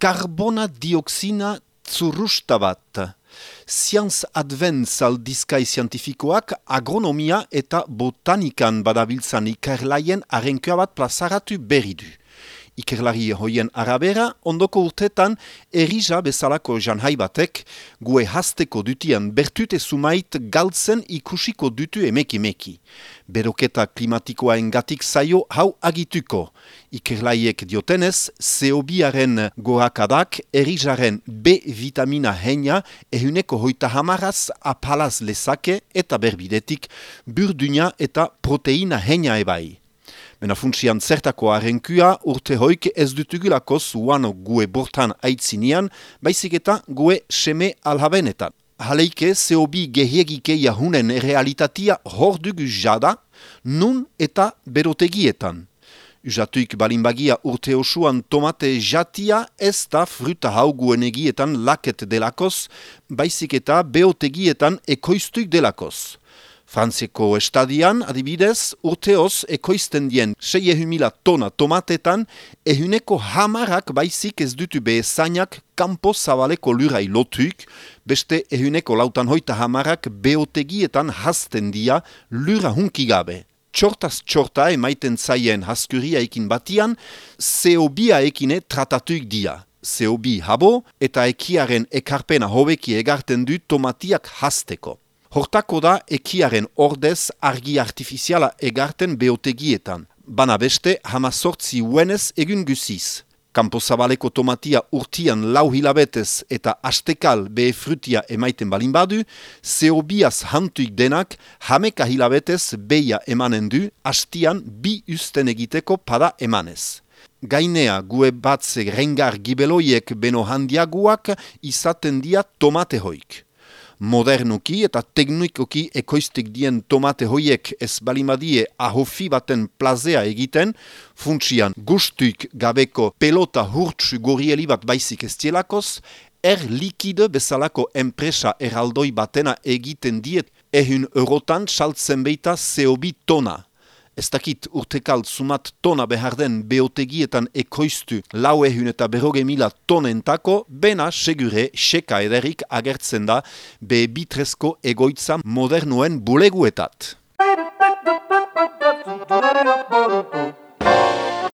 karbona dioxina zurrusta bat. Science Advance aldizkai zientifikoak agronomia eta botanikan badabiltzan ikerlaien arenkua bat plazaratu berri du ikerlari hoien arabera, ondoko urtetan erija bezalako janhai batek, gue hasteko dutian bertute sumait galtzen ikusiko dutu emeki-meki. Beroketa klimatikoa engatik zaio hau agituko. Ikerlaiek diotenez, CO2-aren goakadak erijaren B-vitamina heina ehuneko hoita hamaraz apalaz lezake eta berbidetik burduina eta proteina heina ebai. Mena funtsian zertako harenkua urte hoik ez dutugulako zuan gue bortan aitzinean, baizik eta gue seme alhabenetan. Haleike zeobi gehiagike jahunen realitatia hor dugu jada, nun eta berotegietan. Uzatuik balimbagia urte osuan tomate jatia ez da fruta hau guen egietan laket delakoz, baizik eta beotegietan ekoiztuik delakoz. Frantzieko estadian, adibidez, urteoz ekoizten dien 6.000 tona tomatetan, ehuneko hamarak baizik ez dutu behezainak kampo zabaleko lurai lotuik, beste ehuneko lautan hoita hamarak beotegietan hasten dia lura hunkigabe. Txortaz txorta emaiten zaien haskuria ekin batian, zeobia ekine tratatuik dia. Zeobi habo eta ekiaren ekarpena hobeki egarten du tomatiak hasteko. Hortako da ekiaren ordez argi artifiziala egarten beotegietan. Bana beste, hama sortzi uenez egun guziz. Kampo zabaleko tomatia urtian lau hilabetez eta astekal behe emaiten balin badu, zeobiaz hantuik denak hameka hilabetez beia emanen du, hastian bi usten egiteko pada emanez. Gainea gue batze rengar gibeloiek beno handiaguak izaten dia tomate hoik modernuki eta teknikoki ekoiztik dien tomate hoiek ez balimadie ahofi baten plazea egiten, funtsian gustuik gabeko pelota hurtsu gorieli bat baizik ez tielakoz, er likide bezalako enpresa eraldoi batena egiten diet ehun eurotan saltzen beita zeobi tona ez dakit urtekal sumat tona behar den beotegietan ekoiztu lau ehun eta beroge mila tonentako, bena segure seka ederik agertzen da be bitrezko egoitza modernuen buleguetat.